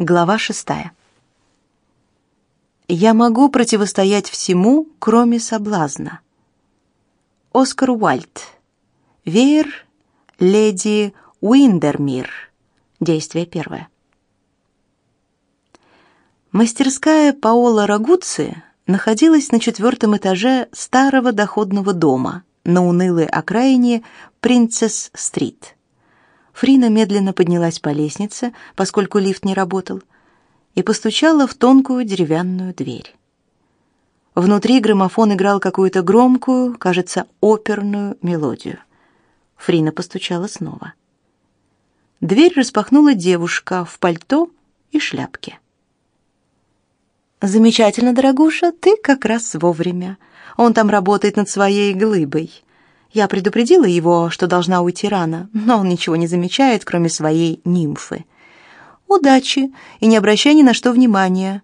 Глава шестая. Я могу противостоять всему, кроме соблазна. Оскар Уальд. Веер леди Уиндермир. Действие первое. Мастерская Паола Рагуци находилась на четвертом этаже старого доходного дома на унылой окраине Принцесс-стрит. Фрина медленно поднялась по лестнице, поскольку лифт не работал, и постучала в тонкую деревянную дверь. Внутри граммофон играл какую-то громкую, кажется, оперную мелодию. Фрина постучала снова. Дверь распахнула девушка в пальто и шляпке. Замечательно, дорогуша, ты как раз вовремя. Он там работает над своей глыбой. Я предупредила его, что должна уйти рано, но он ничего не замечает, кроме своей нимфы. Удачи и не обращай ни на что внимания.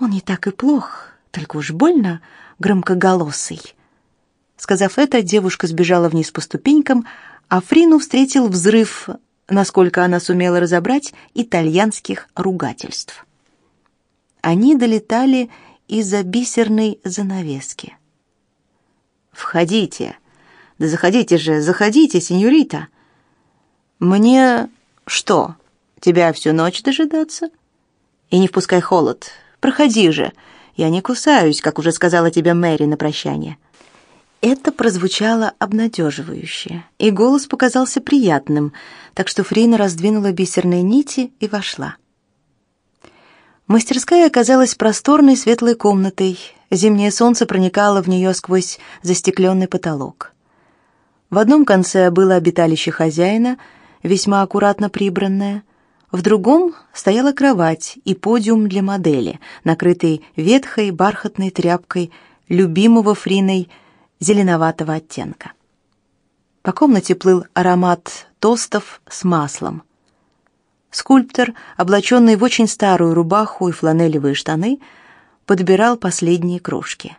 Он не так и плох, только уж больно громкоголосый. Сказав это, девушка сбежала вниз по ступенькам, а Фрину встретил взрыв, насколько она сумела разобрать, итальянских ругательств. Они долетали из-за бисерной занавески. «Входите! Да заходите же, заходите, сеньорита!» «Мне что, тебя всю ночь дожидаться?» «И не впускай холод. Проходи же. Я не кусаюсь, как уже сказала тебе Мэри на прощание». Это прозвучало обнадеживающе, и голос показался приятным, так что Фрина раздвинула бисерные нити и вошла. Мастерская оказалась просторной светлой комнатой. Зимнее солнце проникало в нее сквозь застекленный потолок. В одном конце было обиталище хозяина, весьма аккуратно прибранное. В другом стояла кровать и подиум для модели, накрытый ветхой бархатной тряпкой любимого Фриной зеленоватого оттенка. По комнате плыл аромат тостов с маслом. Скульптор, облаченный в очень старую рубаху и фланелевые штаны, подбирал последние крошки.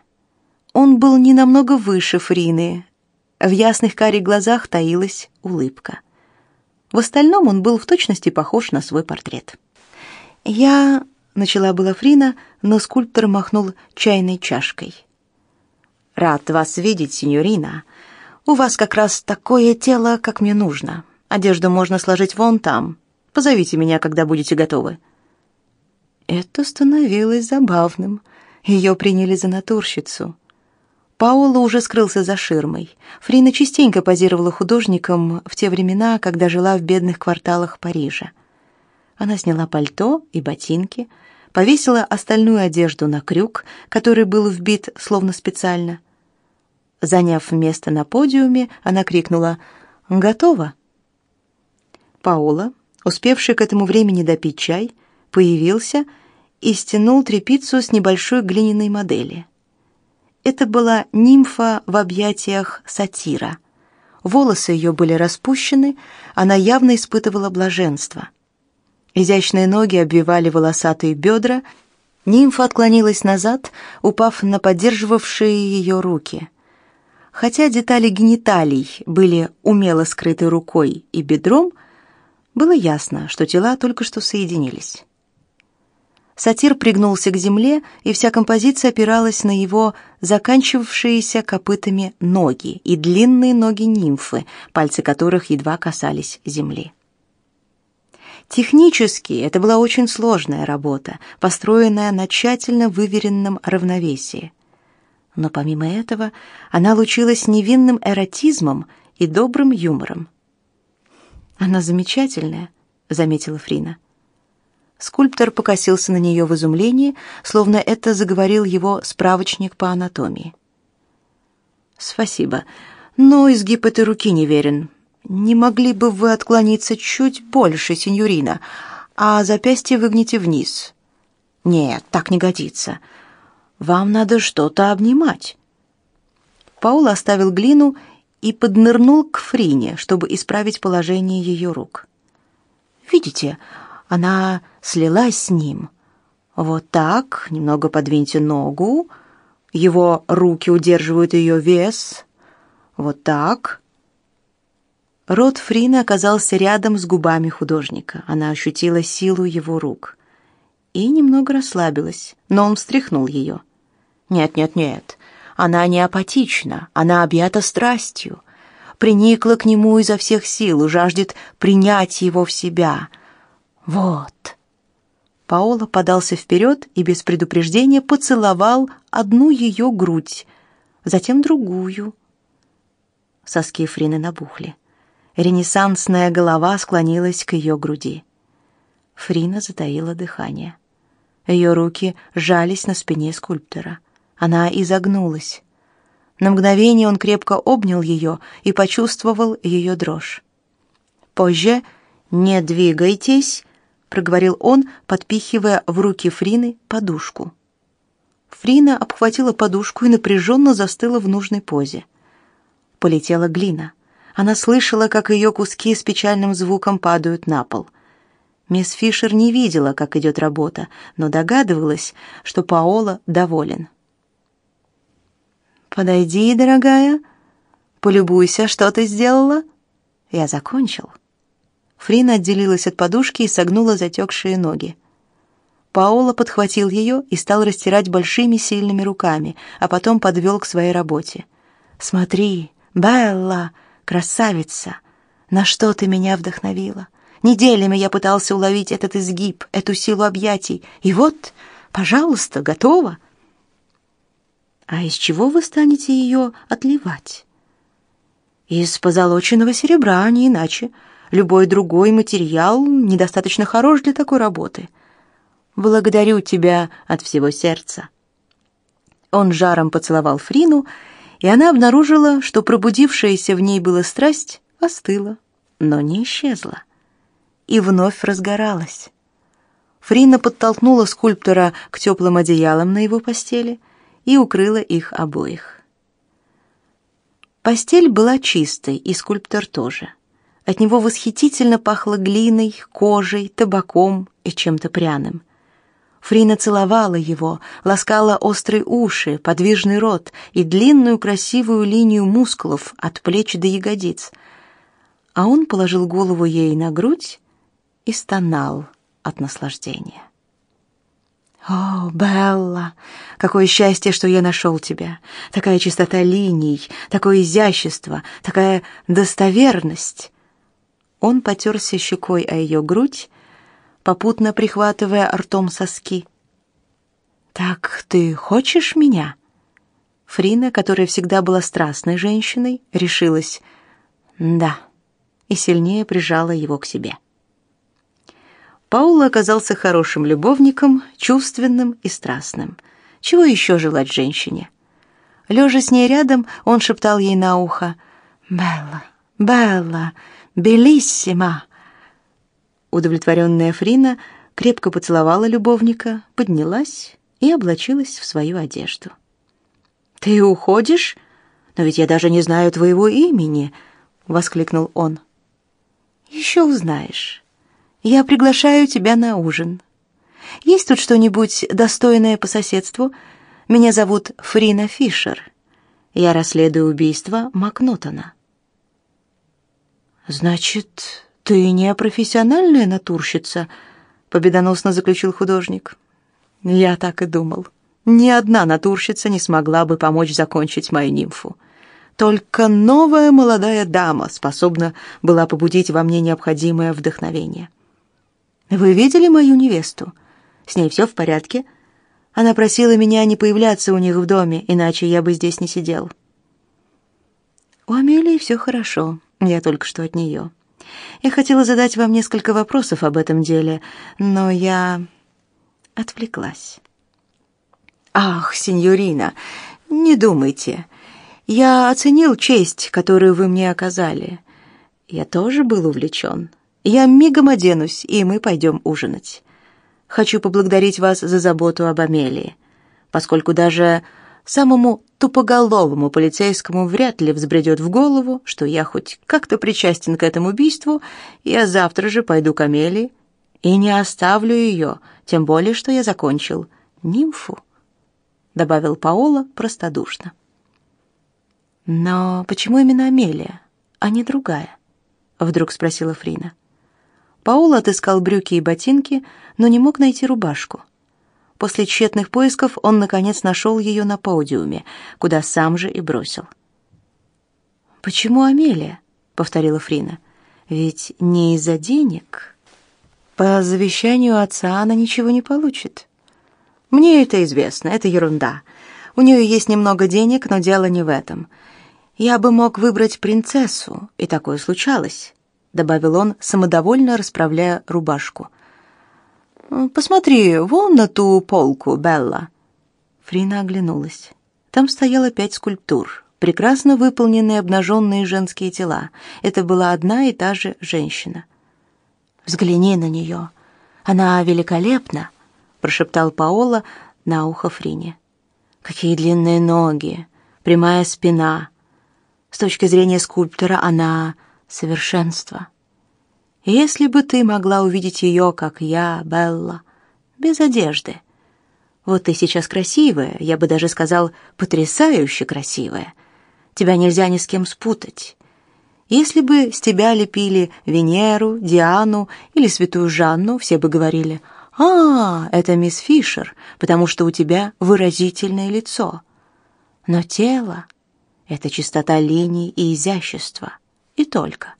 Он был не намного выше Фрины. В ясных карих глазах таилась улыбка. В остальном он был в точности похож на свой портрет. «Я...» — начала была Фрина, но скульптор махнул чайной чашкой. «Рад вас видеть, сеньорина. У вас как раз такое тело, как мне нужно. Одежду можно сложить вон там, Позовите меня, когда будете готовы». Это становилось забавным. Ее приняли за натурщицу. Паоло уже скрылся за ширмой. Фрина частенько позировала художником в те времена, когда жила в бедных кварталах Парижа. Она сняла пальто и ботинки, повесила остальную одежду на крюк, который был вбит словно специально. Заняв место на подиуме, она крикнула «Готово!». Паола успевший к этому времени допить чай, появился и стянул тряпицу с небольшой глиняной модели. Это была нимфа в объятиях сатира. Волосы ее были распущены, она явно испытывала блаженство. Изящные ноги обвивали волосатые бедра, нимфа отклонилась назад, упав на поддерживавшие ее руки. Хотя детали гениталий были умело скрыты рукой и бедром, было ясно, что тела только что соединились. Сатир пригнулся к земле, и вся композиция опиралась на его заканчивавшиеся копытами ноги и длинные ноги нимфы, пальцы которых едва касались земли. Технически это была очень сложная работа, построенная на тщательно выверенном равновесии. Но помимо этого она лучилась невинным эротизмом и добрым юмором. Она замечательная, заметила Фрина. Скульптор покосился на нее в изумлении, словно это заговорил его справочник по анатомии. Спасибо, но изгиб этой руки неверен. Не могли бы вы отклониться чуть больше, сеньорина, а запястье выгните вниз? Нет, так не годится. Вам надо что-то обнимать. Паул оставил глину и поднырнул к Фрине, чтобы исправить положение ее рук. Видите, она слилась с ним. Вот так, немного подвиньте ногу. Его руки удерживают ее вес. Вот так. Рот Фрины оказался рядом с губами художника. Она ощутила силу его рук. и немного расслабилась, но он встряхнул ее. «Нет, нет, нет, она не апатична, она объята страстью, приникла к нему изо всех сил, жаждет принять его в себя. Вот». Паоло подался вперед и без предупреждения поцеловал одну ее грудь, затем другую. Соски Фрины набухли. Ренессансная голова склонилась к ее груди. Фрина затаила дыхание. Ее руки сжались на спине скульптора. Она изогнулась. На мгновение он крепко обнял ее и почувствовал ее дрожь. Позже «Не двигайтесь», — проговорил он, подпихивая в руки Фрины подушку. Фрина обхватила подушку и напряженно застыла в нужной позе. Полетела глина. Она слышала, как ее куски с печальным звуком падают на пол. Мисс Фишер не видела, как идет работа, но догадывалась, что Паола доволен. «Подойди, дорогая, полюбуйся, что ты сделала». «Я закончил». Фрина отделилась от подушки и согнула затекшие ноги. Паоло подхватил ее и стал растирать большими сильными руками, а потом подвел к своей работе. «Смотри, Белла, красавица, на что ты меня вдохновила? Неделями я пытался уловить этот изгиб, эту силу объятий, и вот, пожалуйста, готово». «А из чего вы станете ее отливать?» «Из позолоченного серебра, а не иначе. Любой другой материал недостаточно хорош для такой работы. Благодарю тебя от всего сердца. Он жаром поцеловал Фрину, и она обнаружила, что пробудившаяся в ней была страсть остыла, но не исчезла и вновь разгоралась. Фрина подтолкнула скульптора к теплым одеялам на его постели и укрыла их обоих. Постель была чистой, и скульптор тоже. От него восхитительно пахло глиной, кожей, табаком и чем-то пряным. Фрина целовала его, ласкала острые уши, подвижный рот и длинную красивую линию мускулов от плеч до ягодиц. А он положил голову ей на грудь и стонал от наслаждения. «О, Белла, какое счастье, что я нашел тебя! Такая чистота линий, такое изящество, такая достоверность!» Он потерся щекой о ее грудь, попутно прихватывая ртом соски. «Так ты хочешь меня?» Фрина, которая всегда была страстной женщиной, решилась «да» и сильнее прижала его к себе. Паула оказался хорошим любовником, чувственным и страстным. Чего еще желать женщине? Лежа с ней рядом, он шептал ей на ухо «Белла, Белла, «Белиссимо!» Удовлетворенная Фрина крепко поцеловала любовника, поднялась и облачилась в свою одежду. «Ты уходишь? Но ведь я даже не знаю твоего имени!» — воскликнул он. «Еще узнаешь. Я приглашаю тебя на ужин. Есть тут что-нибудь достойное по соседству? Меня зовут Фрина Фишер. Я расследую убийство Макнотона». Значит, ты не профессиональная натурщица, победоносно заключил художник. Я так и думал. Ни одна натурщица не смогла бы помочь закончить мою нимфу. Только новая молодая дама способна была побудить во мне необходимое вдохновение. Вы видели мою невесту? С ней все в порядке? Она просила меня не появляться у них в доме, иначе я бы здесь не сидел. У Амелии все хорошо. Я только что от нее. Я хотела задать вам несколько вопросов об этом деле, но я отвлеклась. Ах, сеньорина, не думайте. Я оценил честь, которую вы мне оказали. Я тоже был увлечен. Я мигом оденусь, и мы пойдем ужинать. Хочу поблагодарить вас за заботу об Амелии, поскольку даже самому тупоголовому полицейскому вряд ли взбредет в голову, что я хоть как-то причастен к этому убийству, я завтра же пойду к Амелии и не оставлю ее, тем более, что я закончил нимфу, добавил Паоло простодушно. Но почему именно Амелия, а не другая? вдруг спросила Фрина. Паул отыскал брюки и ботинки, но не мог найти рубашку. После тщетных поисков он, наконец, нашел ее на подиуме, куда сам же и бросил. «Почему Амелия?» — повторила Фрина. «Ведь не из-за денег. По завещанию отца она ничего не получит». «Мне это известно, это ерунда. У нее есть немного денег, но дело не в этом. Я бы мог выбрать принцессу, и такое случалось добавил он, самодовольно расправляя рубашку. Посмотри, вон на ту полку, Белла. Фрина оглянулась. Там стояло пять скульптур, прекрасно выполненные обнаженные женские тела. Это была одна и та же женщина. Взгляни на нее. Она великолепна, прошептал Паоло на ухо Фрине. Какие длинные ноги, прямая спина. С точки зрения скульптора она совершенство. Если бы ты могла увидеть ее, как я, Белла, без одежды. Вот ты сейчас красивая, я бы даже сказал, потрясающе красивая. Тебя нельзя ни с кем спутать. Если бы с тебя лепили Венеру, Диану или Святую Жанну, все бы говорили: "А, это мисс Фишер, потому что у тебя выразительное лицо". Но тело это чистота линий и изящество и только.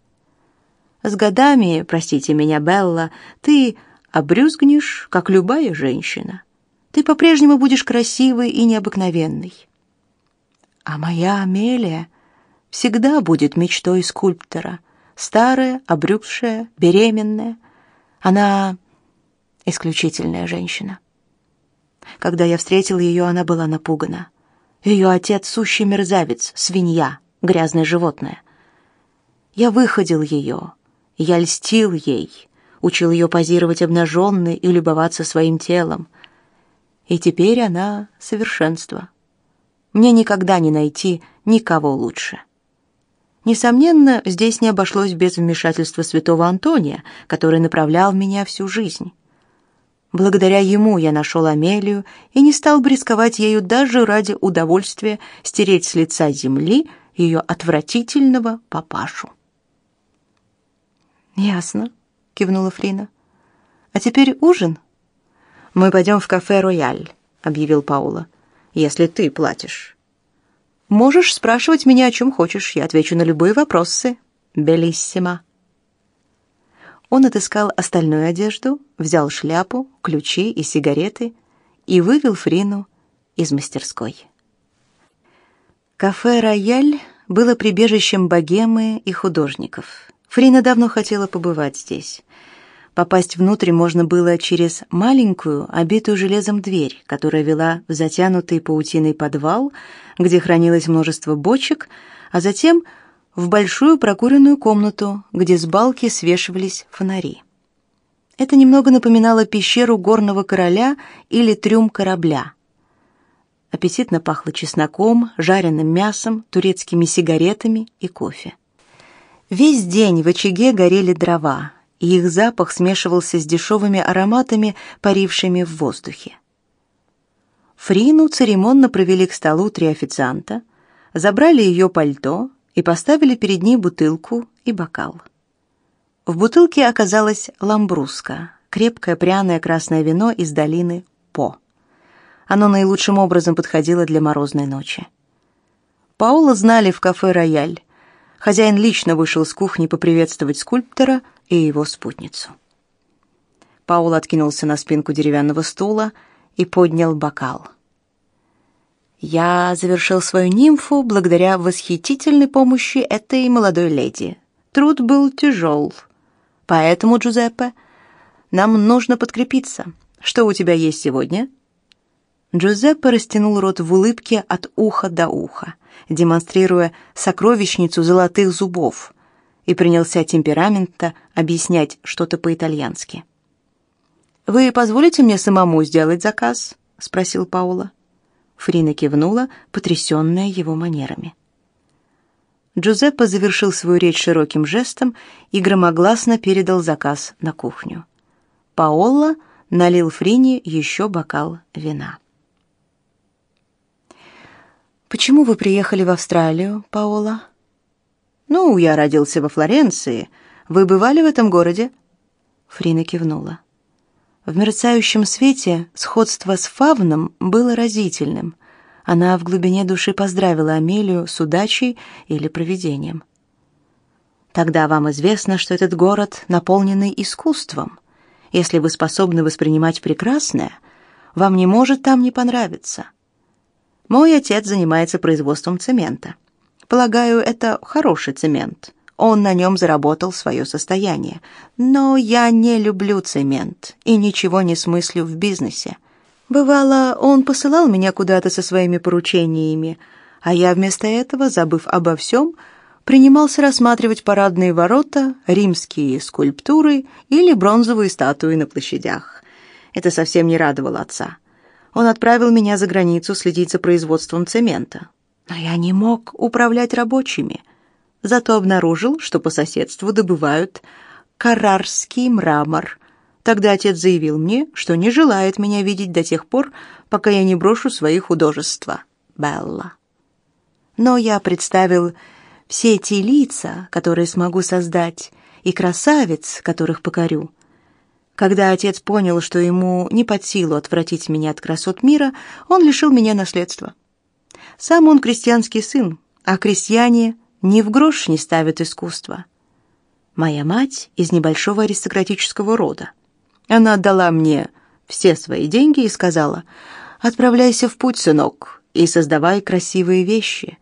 С годами, простите меня, Белла, ты обрюзгнешь, как любая женщина. Ты по-прежнему будешь красивой и необыкновенной. А моя Амелия всегда будет мечтой скульптора, старая, обрюзгшая, беременная. Она исключительная женщина. Когда я встретил ее, она была напугана. Ее отец сущий мерзавец, свинья, грязное животное. Я выходил ее, я льстил ей, учил ее позировать обнаженной и любоваться своим телом. И теперь она совершенство. Мне никогда не найти никого лучше. Несомненно, здесь не обошлось без вмешательства святого Антония, который направлял меня всю жизнь. Благодаря ему я нашел Амелию и не стал бы рисковать ею даже ради удовольствия стереть с лица земли ее отвратительного папашу. «Ясно», — кивнула Фрина. «А теперь ужин?» «Мы пойдем в кафе «Рояль», — объявил Паула. «Если ты платишь». «Можешь спрашивать меня о чем хочешь, я отвечу на любые вопросы. Белиссимо». Он отыскал остальную одежду, взял шляпу, ключи и сигареты и вывел Фрину из мастерской. Кафе «Рояль» было прибежищем богемы и художников. Фрина давно хотела побывать здесь. Попасть внутрь можно было через маленькую, обитую железом дверь, которая вела в затянутый паутиной подвал, где хранилось множество бочек, а затем в большую прокуренную комнату, где с балки свешивались фонари. Это немного напоминало пещеру горного короля или трюм корабля. Аппетитно пахло чесноком, жареным мясом, турецкими сигаретами и кофе. Весь день в очаге горели дрова, и их запах смешивался с дешевыми ароматами, парившими в воздухе. Фрину церемонно провели к столу три официанта, забрали ее пальто и поставили перед ней бутылку и бокал. В бутылке оказалась ламбруска, крепкое пряное красное вино из долины По. Оно наилучшим образом подходило для морозной ночи. Паула знали в кафе «Рояль», Хозяин лично вышел с кухни поприветствовать скульптора и его спутницу. Паул откинулся на спинку деревянного стула и поднял бокал. Я завершил свою нимфу благодаря восхитительной помощи этой молодой леди. Труд был тяжел. Поэтому, Джузеппе, нам нужно подкрепиться. Что у тебя есть сегодня? Джузеппе растянул рот в улыбке от уха до уха демонстрируя сокровищницу золотых зубов, и принялся темперамента объяснять что-то по-итальянски. «Вы позволите мне самому сделать заказ?» — спросил Паула. Фрина кивнула, потрясенная его манерами. Джузеппе завершил свою речь широким жестом и громогласно передал заказ на кухню. Паоло налил Фрине еще бокал вина. Почему вы приехали в Австралию, Паола? Ну, я родился во Флоренции. Вы бывали в этом городе? Фрина кивнула. В мерцающем свете сходство с фавном было разительным. Она в глубине души поздравила Амелию с удачей или провидением. Тогда вам известно, что этот город наполненный искусством. Если вы способны воспринимать прекрасное, вам не может там не понравиться. Мой отец занимается производством цемента. Полагаю, это хороший цемент. Он на нем заработал свое состояние. Но я не люблю цемент и ничего не смыслю в бизнесе. Бывало, он посылал меня куда-то со своими поручениями, а я вместо этого, забыв обо всем, принимался рассматривать парадные ворота, римские скульптуры или бронзовые статуи на площадях. Это совсем не радовало отца. Он отправил меня за границу следить за производством цемента. Но я не мог управлять рабочими. Зато обнаружил, что по соседству добывают карарский мрамор. Тогда отец заявил мне, что не желает меня видеть до тех пор, пока я не брошу свои художества. Белла. Но я представил все эти лица, которые смогу создать, и красавиц, которых покорю. Когда отец понял, что ему не под силу отвратить меня от красот мира, он лишил меня наследства. Сам он крестьянский сын, а крестьяне ни в грош не ставят искусство. Моя мать из небольшого аристократического рода. Она отдала мне все свои деньги и сказала, «Отправляйся в путь, сынок, и создавай красивые вещи»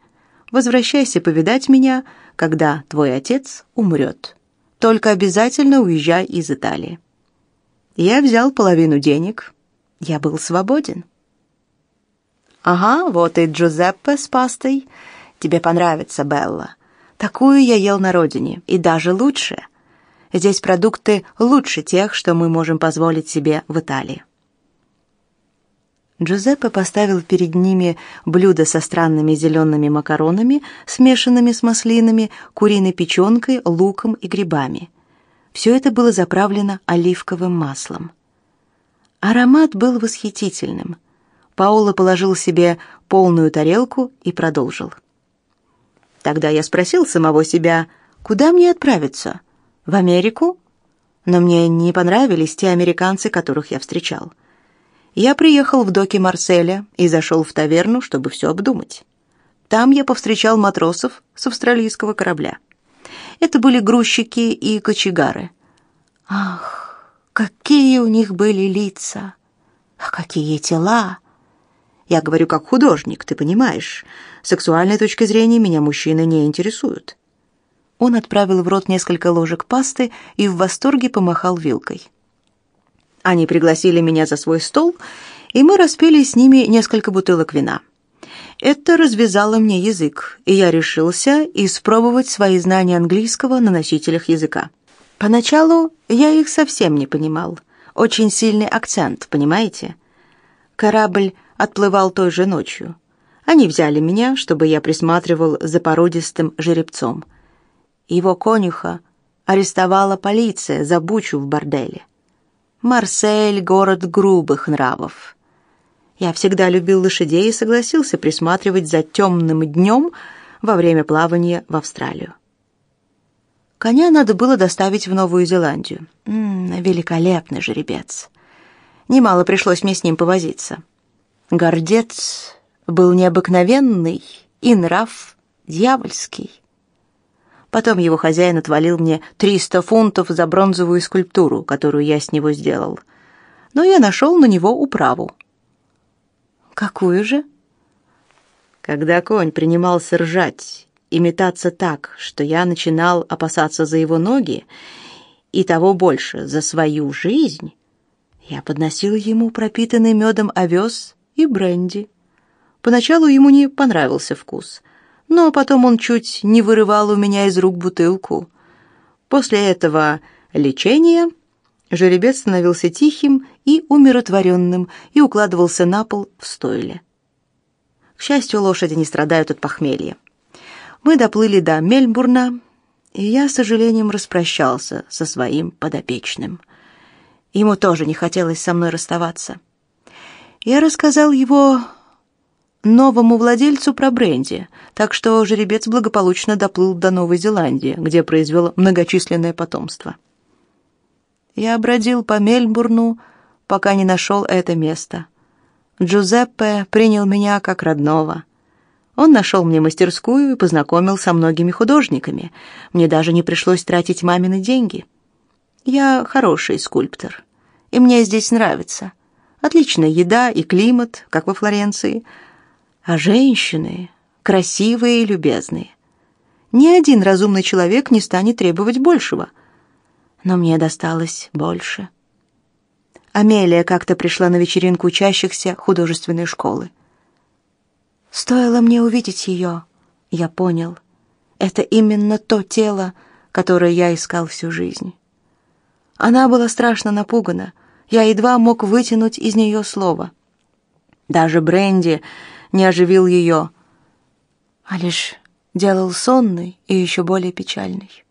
Возвращайся повидать меня, когда твой отец умрет. Только обязательно уезжай из Италии. Я взял половину денег. Я был свободен. Ага, вот и Джузеппе с пастой. Тебе понравится, Белла. Такую я ел на родине, и даже лучше. Здесь продукты лучше тех, что мы можем позволить себе в Италии. Джузеппе поставил перед ними блюдо со странными зелеными макаронами, смешанными с маслинами, куриной печенкой, луком и грибами. Все это было заправлено оливковым маслом. Аромат был восхитительным. Паоло положил себе полную тарелку и продолжил. Тогда я спросил самого себя, куда мне отправиться? В Америку? Но мне не понравились те американцы, которых я встречал. Я приехал в доки Марселя и зашел в таверну, чтобы все обдумать. Там я повстречал матросов с австралийского корабля. Это были грузчики и кочегары. Ах, какие у них были лица! А какие тела! Я говорю как художник, ты понимаешь. С сексуальной точки зрения меня мужчины не интересуют. Он отправил в рот несколько ложек пасты и в восторге помахал вилкой. Они пригласили меня за свой стол, и мы распили с ними несколько бутылок вина. Это развязало мне язык, и я решился испробовать свои знания английского на носителях языка. Поначалу я их совсем не понимал. Очень сильный акцент, понимаете? Корабль отплывал той же ночью. Они взяли меня, чтобы я присматривал за породистым жеребцом. Его конюха арестовала полиция за бучу в борделе. Марсель — город грубых нравов. Я всегда любил лошадей и согласился присматривать за темным днем во время плавания в Австралию. Коня надо было доставить в Новую Зеландию. М -м, великолепный жеребец. Немало пришлось мне с ним повозиться. Гордец был необыкновенный и нрав дьявольский. Потом его хозяин отвалил мне 300 фунтов за бронзовую скульптуру, которую я с него сделал. Но я нашел на него управу. Какую же? Когда конь принимался ржать и метаться так, что я начинал опасаться за его ноги, и того больше за свою жизнь, я подносил ему пропитанный медом овес и бренди. Поначалу ему не понравился вкус — но потом он чуть не вырывал у меня из рук бутылку. После этого лечения жеребец становился тихим и умиротворенным и укладывался на пол в стойле. К счастью, лошади не страдают от похмелья. Мы доплыли до Мельбурна, и я с сожалением распрощался со своим подопечным. Ему тоже не хотелось со мной расставаться. Я рассказал его новому владельцу про бренди, так что жеребец благополучно доплыл до Новой Зеландии, где произвел многочисленное потомство. Я бродил по Мельбурну, пока не нашел это место. Джузеппе принял меня как родного. Он нашел мне мастерскую и познакомил со многими художниками. Мне даже не пришлось тратить мамины деньги. Я хороший скульптор, и мне здесь нравится. Отличная еда и климат, как во Флоренции. А женщины красивые и любезные. Ни один разумный человек не станет требовать большего. Но мне досталось больше. Амелия как-то пришла на вечеринку учащихся художественной школы. Стоило мне увидеть ее, я понял. Это именно то тело, которое я искал всю жизнь. Она была страшно напугана. Я едва мог вытянуть из нее слово. Даже Бренди не оживил ее, а лишь делал сонный и еще более печальный.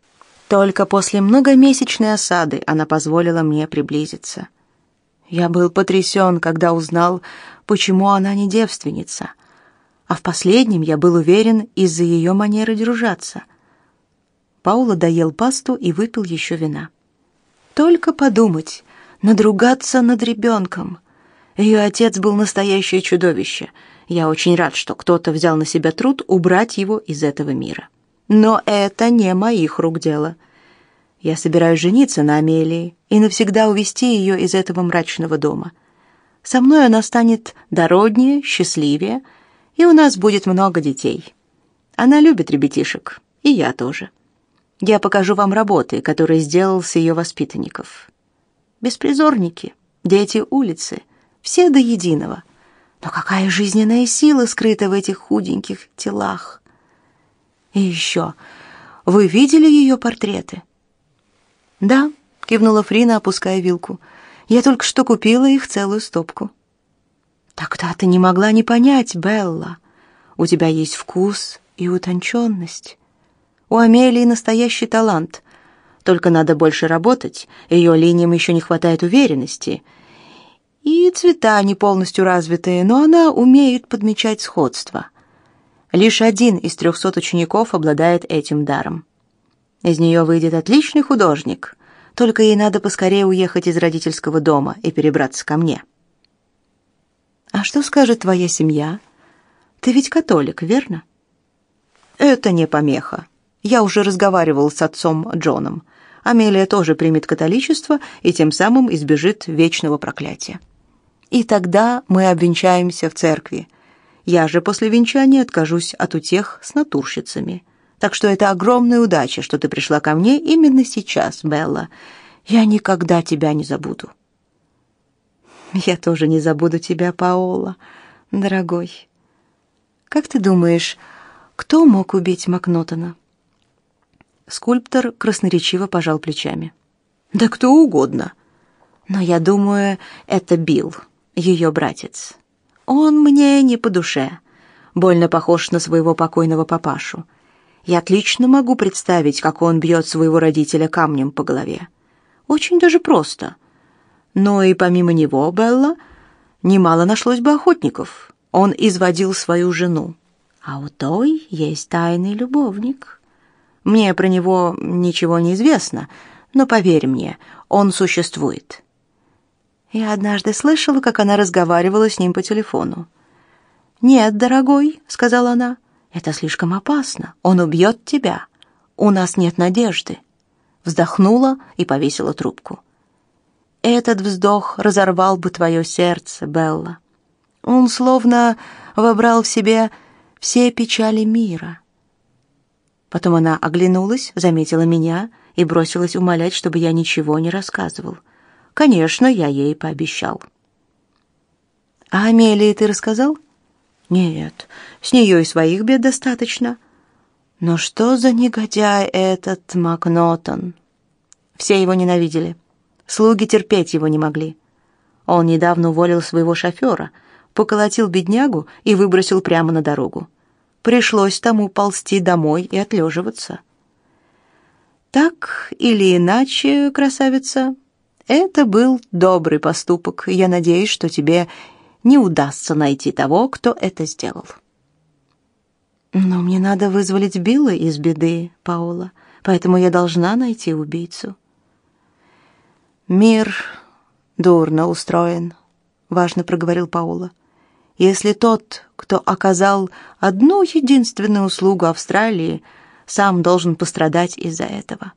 Только после многомесячной осады она позволила мне приблизиться. Я был потрясен, когда узнал, почему она не девственница, а в последнем я был уверен из-за ее манеры держаться. Паула доел пасту и выпил еще вина. Только подумать, надругаться над ребенком. Ее отец был настоящее чудовище — я очень рад, что кто-то взял на себя труд убрать его из этого мира. Но это не моих рук дело. Я собираюсь жениться на Амелии и навсегда увести ее из этого мрачного дома. Со мной она станет дороднее, счастливее, и у нас будет много детей. Она любит ребятишек, и я тоже. Я покажу вам работы, которые сделал с ее воспитанников. Беспризорники, дети улицы, все до единого — но какая жизненная сила скрыта в этих худеньких телах? И еще, вы видели ее портреты? Да, кивнула Фрина, опуская вилку. Я только что купила их целую стопку. Тогда ты не могла не понять, Белла. У тебя есть вкус и утонченность. У Амелии настоящий талант. Только надо больше работать. Ее линиям еще не хватает уверенности — и цвета не полностью развитые, но она умеет подмечать сходство. Лишь один из трехсот учеников обладает этим даром. Из нее выйдет отличный художник, только ей надо поскорее уехать из родительского дома и перебраться ко мне. А что скажет твоя семья? Ты ведь католик, верно? Это не помеха. Я уже разговаривал с отцом Джоном. Амелия тоже примет католичество и тем самым избежит вечного проклятия и тогда мы обвенчаемся в церкви. Я же после венчания откажусь от утех с натурщицами. Так что это огромная удача, что ты пришла ко мне именно сейчас, Белла. Я никогда тебя не забуду. Я тоже не забуду тебя, Паола, дорогой. Как ты думаешь, кто мог убить Макнотона? Скульптор красноречиво пожал плечами. Да кто угодно. Но я думаю, это Билл ее братец. Он мне не по душе, больно похож на своего покойного папашу. Я отлично могу представить, как он бьет своего родителя камнем по голове. Очень даже просто. Но и помимо него, Белла, немало нашлось бы охотников. Он изводил свою жену. А у той есть тайный любовник. Мне про него ничего не известно, но поверь мне, он существует. Я однажды слышала, как она разговаривала с ним по телефону. «Нет, дорогой», — сказала она, — «это слишком опасно. Он убьет тебя. У нас нет надежды». Вздохнула и повесила трубку. Этот вздох разорвал бы твое сердце, Белла. Он словно вобрал в себе все печали мира. Потом она оглянулась, заметила меня и бросилась умолять, чтобы я ничего не рассказывал. Конечно, я ей пообещал. А Амелии ты рассказал? Нет, с нее и своих бед достаточно. Но что за негодяй этот Макнотон? Все его ненавидели. Слуги терпеть его не могли. Он недавно уволил своего шофера, поколотил беднягу и выбросил прямо на дорогу. Пришлось тому ползти домой и отлеживаться. Так или иначе, красавица, это был добрый поступок, я надеюсь, что тебе не удастся найти того, кто это сделал. Но мне надо вызволить Билла из беды, Паула, поэтому я должна найти убийцу. Мир дурно устроен, важно проговорил Паула. Если тот, кто оказал одну единственную услугу Австралии, сам должен пострадать из-за этого.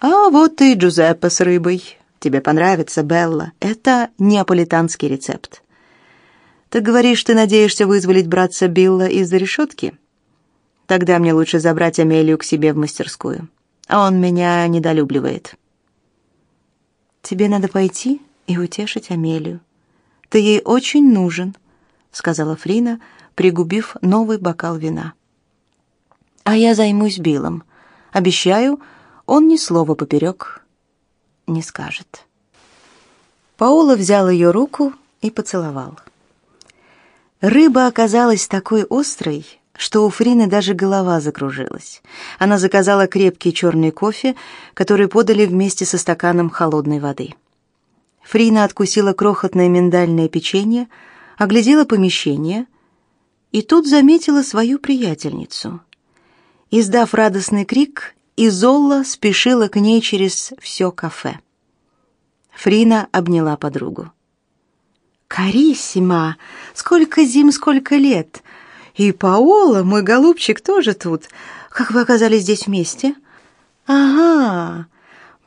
А вот и Джузеппе с рыбой. Тебе понравится, Белла. Это неаполитанский рецепт. Ты говоришь, ты надеешься вызволить братца Билла из-за решетки? Тогда мне лучше забрать Амелию к себе в мастерскую. Он меня недолюбливает. Тебе надо пойти и утешить Амелию. Ты ей очень нужен, сказала Фрина, пригубив новый бокал вина. А я займусь Биллом. Обещаю, он ни слова поперек не скажет. Паула взял ее руку и поцеловал. Рыба оказалась такой острой, что у Фрины даже голова закружилась. Она заказала крепкий черный кофе, который подали вместе со стаканом холодной воды. Фрина откусила крохотное миндальное печенье, оглядела помещение и тут заметила свою приятельницу. Издав радостный крик, Изолла спешила к ней через все кафе. Фрина обняла подругу. «Кариссима! Сколько зим, сколько лет! И Паола, мой голубчик, тоже тут. Как вы оказались здесь вместе?» «Ага,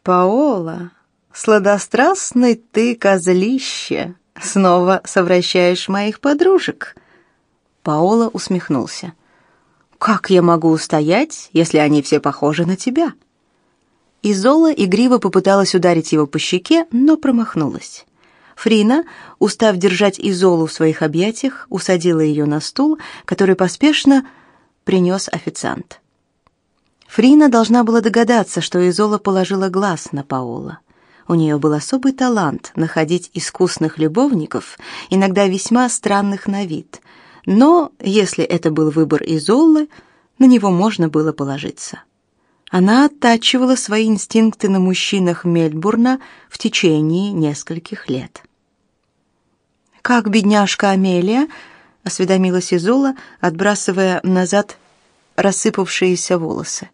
Паола, сладострастный ты козлище, снова совращаешь моих подружек». Паола усмехнулся. «Как я могу устоять, если они все похожи на тебя?» Изола игриво попыталась ударить его по щеке, но промахнулась. Фрина, устав держать Изолу в своих объятиях, усадила ее на стул, который поспешно принес официант. Фрина должна была догадаться, что Изола положила глаз на Паола. У нее был особый талант находить искусных любовников, иногда весьма странных на вид. Но, если это был выбор Изолы, на него можно было положиться. Она оттачивала свои инстинкты на мужчинах Мельбурна в течение нескольких лет. «Как бедняжка Амелия?» — осведомилась Изола, отбрасывая назад рассыпавшиеся волосы.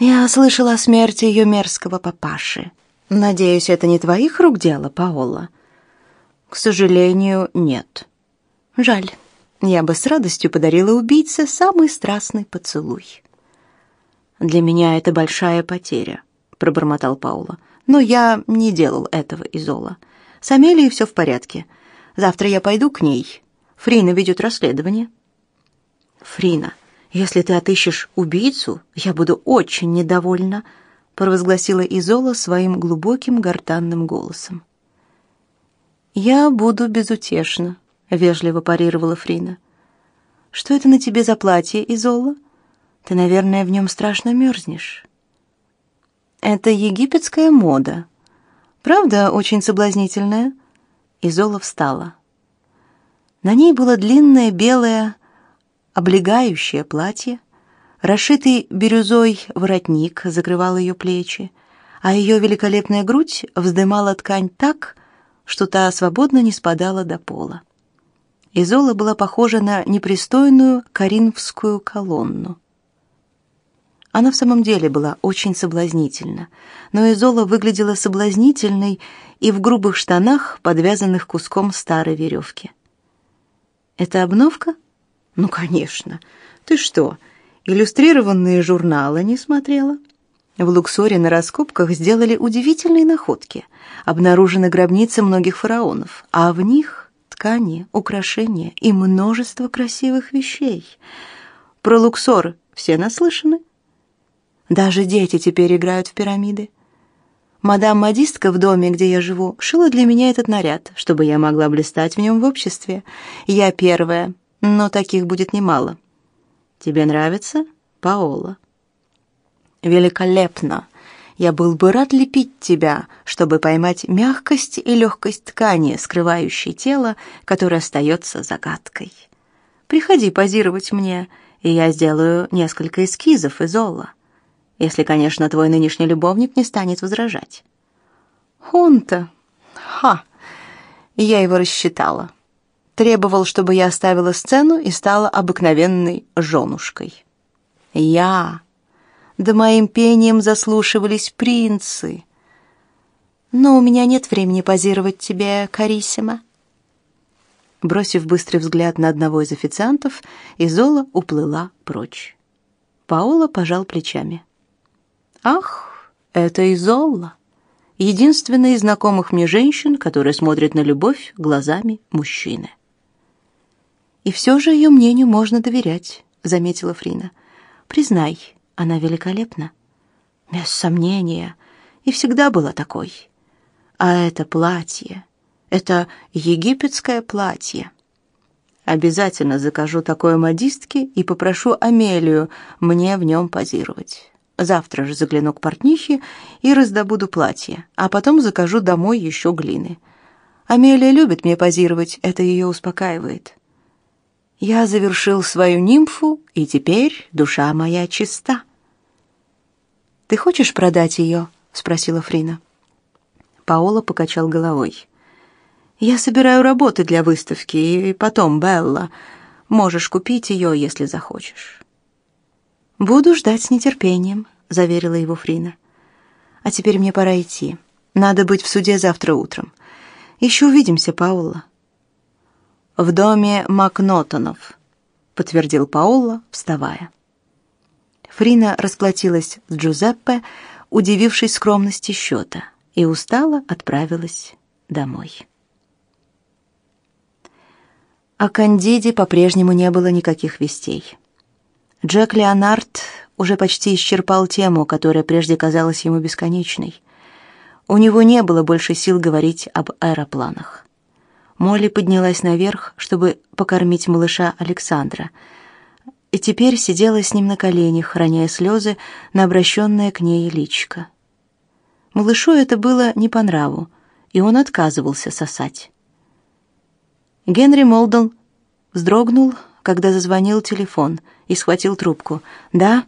«Я слышала о смерти ее мерзкого папаши. Надеюсь, это не твоих рук дело, Паола?» «К сожалению, нет. Жаль. Я бы с радостью подарила убийце самый страстный поцелуй». «Для меня это большая потеря», — пробормотал Паула. «Но я не делал этого, Изола. С Амелией все в порядке. Завтра я пойду к ней. Фрина ведет расследование. Фрина, если ты отыщешь убийцу, я буду очень недовольна, провозгласила Изола своим глубоким гортанным голосом. Я буду безутешна, вежливо парировала Фрина. Что это на тебе за платье, Изола? Ты, наверное, в нем страшно мерзнешь. Это египетская мода. Правда, очень соблазнительная. Изола встала. На ней было длинное белое облегающее платье, расшитый бирюзой воротник закрывал ее плечи, а ее великолепная грудь вздымала ткань так, что та свободно не спадала до пола. Изола была похожа на непристойную коринфскую колонну. Она в самом деле была очень соблазнительна, но Изола выглядела соблазнительной и в грубых штанах, подвязанных куском старой веревки. «Это обновка?» «Ну, конечно. Ты что, иллюстрированные журналы не смотрела?» В Луксоре на раскопках сделали удивительные находки. Обнаружены гробницы многих фараонов, а в них ткани, украшения и множество красивых вещей. Про Луксор все наслышаны? Даже дети теперь играют в пирамиды. Мадам-модистка в доме, где я живу, шила для меня этот наряд, чтобы я могла блистать в нем в обществе. Я первая, но таких будет немало. Тебе нравится, Паола? Великолепно. Я был бы рад лепить тебя, чтобы поймать мягкость и легкость ткани, скрывающей тело, которое остается загадкой. Приходи позировать мне, и я сделаю несколько эскизов из ола если, конечно, твой нынешний любовник не станет возражать. Он-то... Ха! Я его рассчитала. Требовал, чтобы я оставила сцену и стала обыкновенной женушкой. Я... Да моим пением заслушивались принцы. Но у меня нет времени позировать тебе, Кариссима. Бросив быстрый взгляд на одного из официантов, Изола уплыла прочь. Паоло пожал плечами. «Ах, это Изола, единственная из знакомых мне женщин, которая смотрит на любовь глазами мужчины». «И все же ее мнению можно доверять», — заметила Фрина. «Признай, она великолепна». «Без сомнения, и всегда была такой. А это платье, это египетское платье. Обязательно закажу такое модистке и попрошу Амелию мне в нем позировать. Завтра же загляну к портнихе и раздобуду платье, а потом закажу домой еще глины. Амелия любит мне позировать, это ее успокаивает. Я завершил свою нимфу, и теперь душа моя чиста. Ты хочешь продать ее?» — спросила Фрина. Паоло покачал головой. Я собираю работы для выставки, и потом, Белла, можешь купить ее, если захочешь. Буду ждать с нетерпением, заверила его Фрина. А теперь мне пора идти. Надо быть в суде завтра утром. Еще увидимся, Паула. В доме Макнотонов, подтвердил Паула, вставая. Фрина расплатилась с Джузеппе, удивившись скромности счета, и устало отправилась домой. О Кандиде по-прежнему не было никаких вестей. Джек Леонард уже почти исчерпал тему, которая прежде казалась ему бесконечной. У него не было больше сил говорить об аэропланах. Молли поднялась наверх, чтобы покормить малыша Александра, и теперь сидела с ним на коленях, роняя слезы на обращенное к ней личико. Малышу это было не по нраву, и он отказывался сосать. Генри Молдон вздрогнул, когда зазвонил телефон, и схватил трубку. «Да?»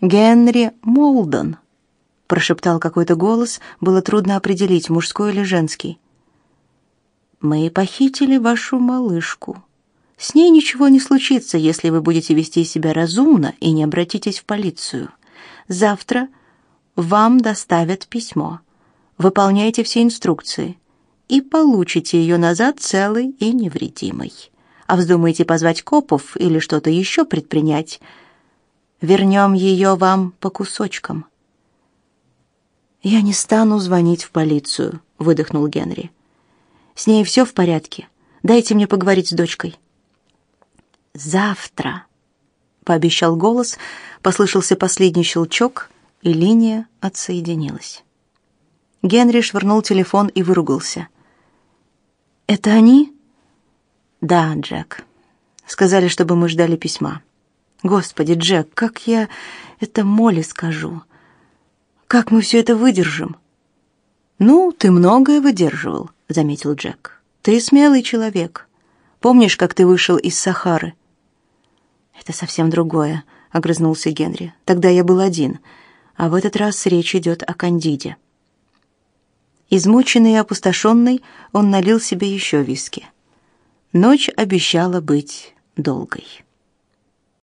«Генри Молдон», — прошептал какой-то голос, было трудно определить, мужской или женский. «Мы похитили вашу малышку. С ней ничего не случится, если вы будете вести себя разумно и не обратитесь в полицию. Завтра вам доставят письмо. Выполняйте все инструкции и получите ее назад целой и невредимой. А вздумаете позвать копов или что-то еще предпринять, вернем ее вам по кусочкам. Я не стану звонить в полицию, выдохнул Генри. С ней все в порядке. Дайте мне поговорить с дочкой. Завтра, пообещал голос, послышался последний щелчок, и линия отсоединилась. Генри швырнул телефон и выругался. Это они? Да, Джек. Сказали, чтобы мы ждали письма. Господи, Джек, как я это Молли скажу? Как мы все это выдержим? Ну, ты многое выдерживал, заметил Джек. Ты смелый человек. Помнишь, как ты вышел из Сахары? Это совсем другое, огрызнулся Генри. Тогда я был один, а в этот раз речь идет о Кандиде. Измученный и опустошенный, он налил себе еще виски. Ночь обещала быть долгой.